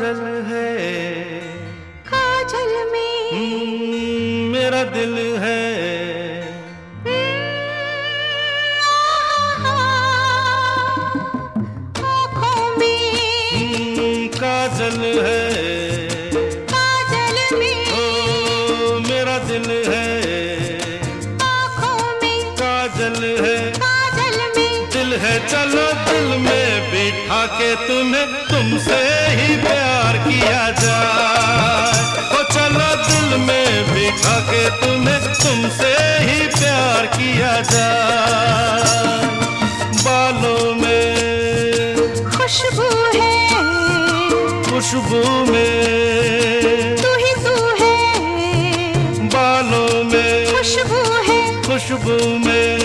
काजल है। काजल में हम्म, मेरा दिल है। आँखों में हम्म, काजल है। काजल में ओ मेरा दिल है। आँखों में काजल है। काजल में दिल है चलो दिल में बिठा के तुम्हें तुमसे ही प्यार किया जाए। चलो दिल में बिठा के तुम्हें तुमसे ही प्यार किया जाए। बालों में खुशबू है। खुशबू में तू ही तू है। बालों में खुशबू है। खुशबू में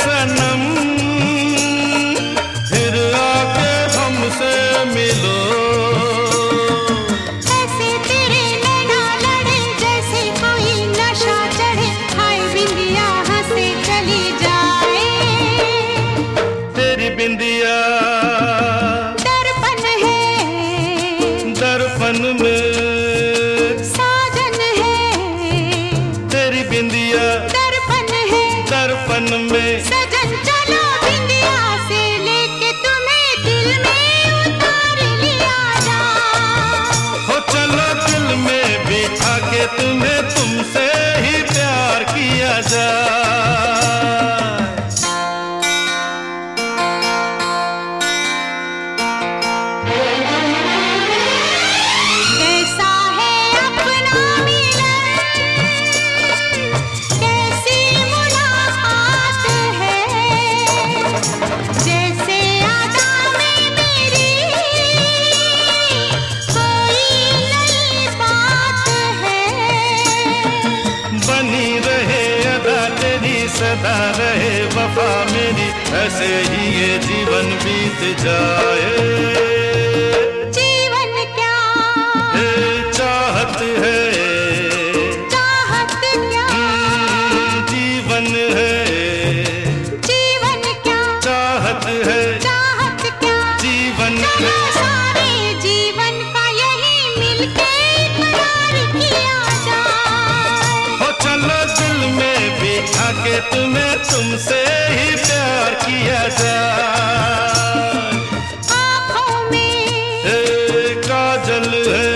सनम। फिर आके हमसे मिलो। ऐसे तेरे नैना लड़े जैसे कोई नशा चढ़े हाय बिंदिया हंसे चली जाए। तेरी बिंदिया दर्पण है। दर्पण में तुम्हें सदा रहे वफा मेरी ऐसे ही ये जीवन बीत जाए। बिठा में तुम्हें तुमसे ही प्यार किया जाए आँखों में ए, काजल है